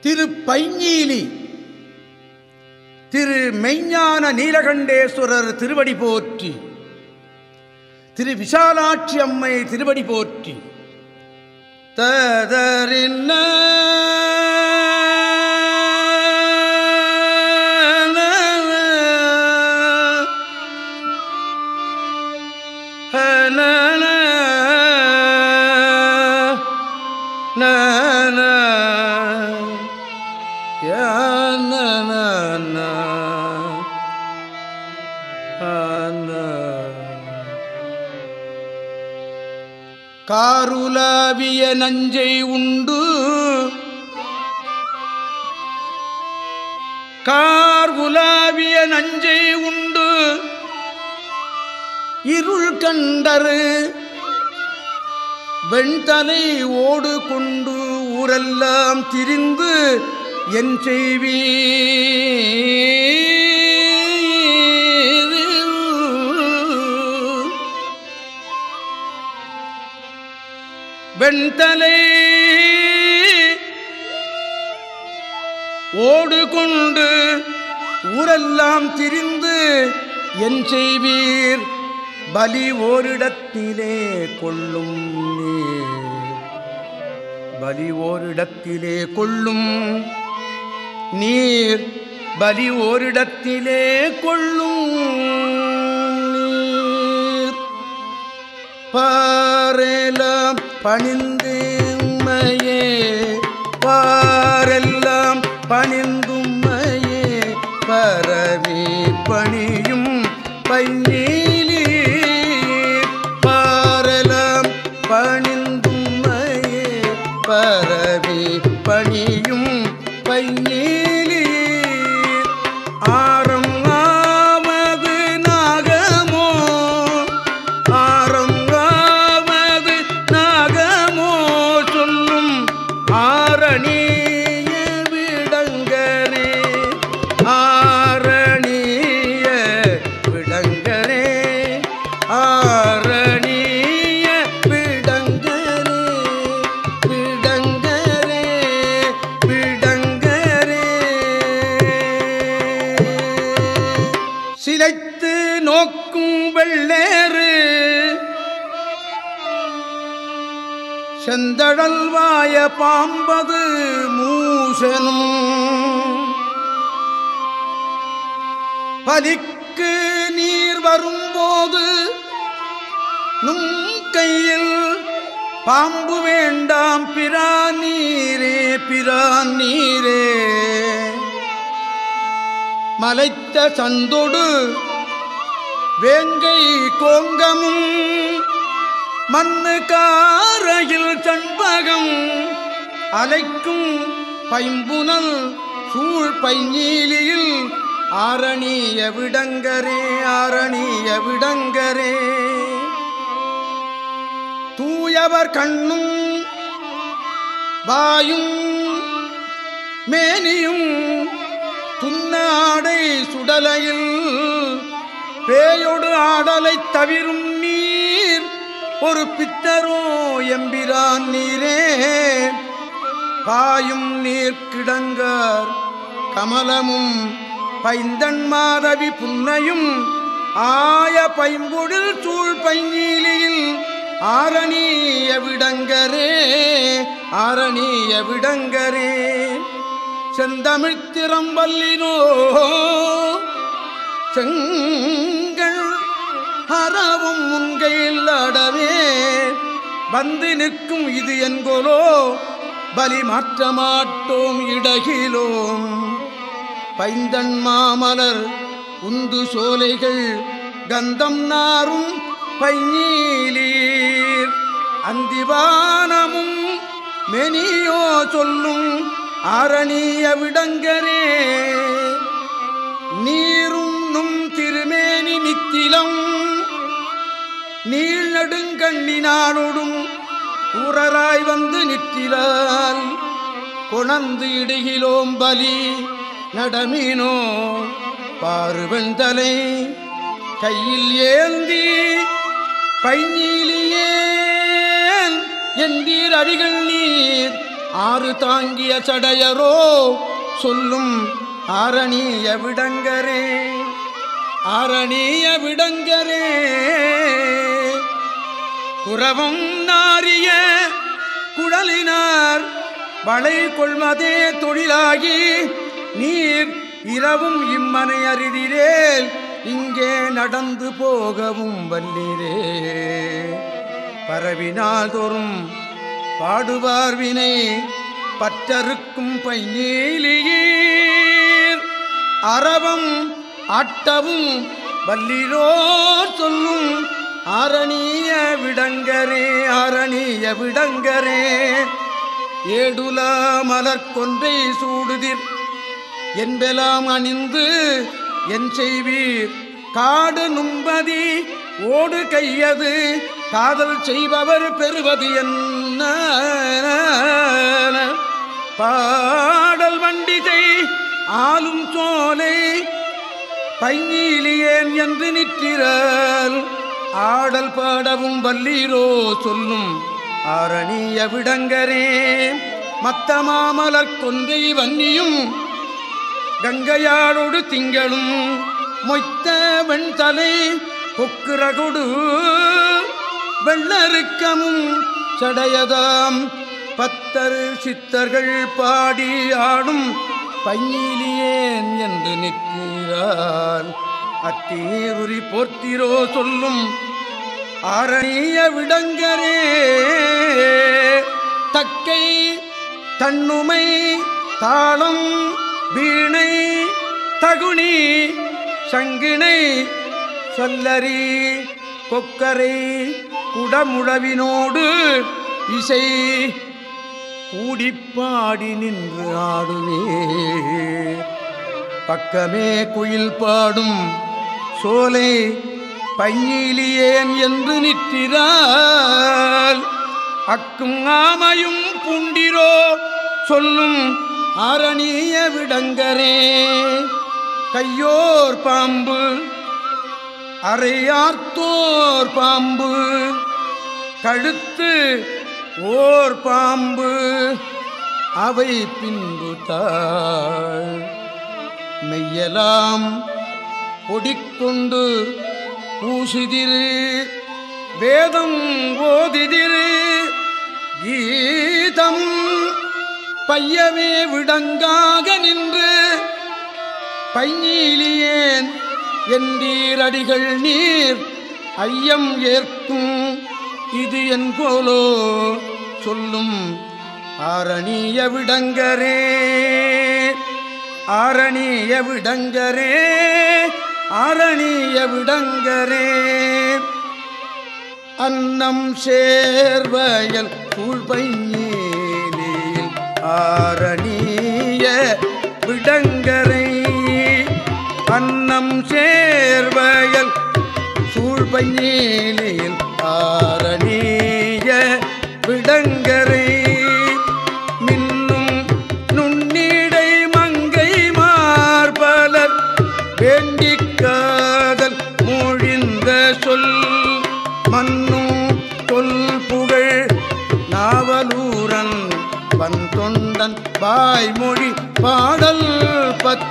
திரு பைஞீலி திரு மெய்ஞான நீலகண்டேஸ்வரர் திருவடி போற்றி. திரு விசாலாட்சி அம்மை திருவடி போற்றி. ததறின்ன காருலாவிய நஞ்சை உண்டு. கார் உலாவிய நஞ்சை உண்டு. இருள் கண்டரு. வெண்தலை ஓடு கொண்டு ஊரெல்லாம் திரிந்து என் செய்வீ. வெண்தலை ஓடு கொண்டு ஊரெல்லாம் திரிந்து என் செய்வீர் பலி ஓரிடத்திலே கொள்ளும் நீர். பலி ஓரிடத்திலே கொள்ளும் நீர். பலி ஓரிடத்திலே கொள்ளும் நீர். பணிந்து உம்மையே பாரெல்லாம் பணிந்தும்மையே பரவி பணியும் பைநீலி செந்தழல்வாய பாம்பது மூசனும். பலிக்கு நீர் வரும்போது நும் கையில் பாம்பு வேண்டாம் பிரான் நீரே பிரான் நீரே மலைத்த சந்தொடு வேங்கை கோங்கமும் மண்ணு காரையில் சண்பகம் அலைக்கும் பைம்புனல் சூழ் பைஞீலியில் ஆரணிய விடங்கரே ஆரணிய விடங்கரே. தூயவர் கண்ணும் வாயும் மேனியும் துன்னாடை சுடலையில் பேயொடு ஆடலைத் தவிரும் ஒரு பித்தரோ எம்பிரான் நீரே. பாயும் நீர் கிடங்கார் கமலமும் பைந்தன் மாதவி புன்னையும் ஆய பைம்பொழில் சூழ் பைங்கீலியில் ஆரணிய விடங்கரே ஆரணிய விடங்கரே. செந்தமிழ்த்திறம் வல்லினோ செங்கள் அறவும் முன்கையில் அடவே. வந்து நிற்கும் இது என்கொலோ பலி மாற்ற மாட்டோம் இடகிலோம் பைந்தன் மாமலர் உந்து சோலைகள் கந்தம் நாரும் பைநீலீர். அந்திவானமும் மெனியோ சொல்லும் அரணிய விடங்கரே. நீரும் நெடுங்கண்ணினானோடும் ஊரராய் வந்து நிற்றிலால் கொணந்து இடுகிலோம் பலி நடமீனோ பாருவெண்தலை கையில் ஏந்தி பைஞீலியேன் எந்தீர் அடிகள் நீர். ஆறு தாங்கிய சடையரோ சொல்லும் ஆரணிய விடங்கரே ஆரணிய விடங்கரே. குறவும் நாரிய குழலினார். வளை கொள்மதே தொழிலாகி நீர் இரவும் இம்மனை அறிதிரேல் இங்கே நடந்து போகவும் வல்லீரே. பரவினால் தோறும் பாடுவார் வினை பற்றறுக்கும் பையீலியீர் அறவம் ஆட்டவும் வல்லிரோ சொல்லும் அரணிய விடங்கரே அரணிய விடங்கரே. ஏடுலா மலர்கொன்றை சூடுதிர். என்பெலாம் அணிந்து என் செய்வீர். காடு நும்பதி ஓடு கையது. காதல் செய்பவர் பெறுவது என்ன? பாடல் வண்டிதை ஆளும் சோலை பையிலியேன் என்று நிற்கிறார். ஆடல் பாடவும் வல்லீரோ சொல்லும் ஆரணிய விடங்கரே. மத்த மாமலர் கொன்றை வன்னியும் கங்கையாளோடு திங்களும் மொய்த்த வெண்தலை கொக்குரகுடு வெள்ளருக்கமும் சடையதாம். பத்தர் சித்தர்கள் பாடி ஆடும் பையிலியேன் என்று நிற்கிறார். அத்தீருரி போர்த்திரோ சொல்லும் அரணிய விடங்கரே. தக்கை தன்னுமை தாளம் வீணை தகுணி சங்கிணை சொல்லரி கொக்கரை குடமுழவினோடு இசை கூடிப்பாடி நின்று ஆடுவே. பக்கமே குயில் பாடும் சோலை பையிலியேன் என்று நிற்கிறாள் அக்கும் ஆமையும் புண்டிரோ சொல்லும் அரணிய விடங்கரே. கையோர் பாம்பு அறையார்த்தோர் பாம்பு கழுத்து ஓர் பாம்பு அவை பின்பு தாழ். மெய்யலாம் பொடிக்கொண்டு பூசிதிரு வேதம் ஓதிதிரு கீதம் பையவே விடங்காக நின்று பையிலியேன் என்றீரடிகள் நீர் ஐயம் ஏற்கும் இது என் போலோ சொல்லும் ஆரணிய விடங்கரே ஆரணிய விடங்கரே. அரணிய விடங்கரே. அன்னம் சேர்வயல் சூழ்பையேலில் ஆரணிய விடங்கரை. அன்னம் சேர்வயல் சூழ்பையேலில் ஆரணிய விடங்கரை. காதல் மொழிந்த சொல் மன்னும் தொல் புகழ் நாவலூரன் வந்தொண்டன் வாய்மொழி பாடல் பத்து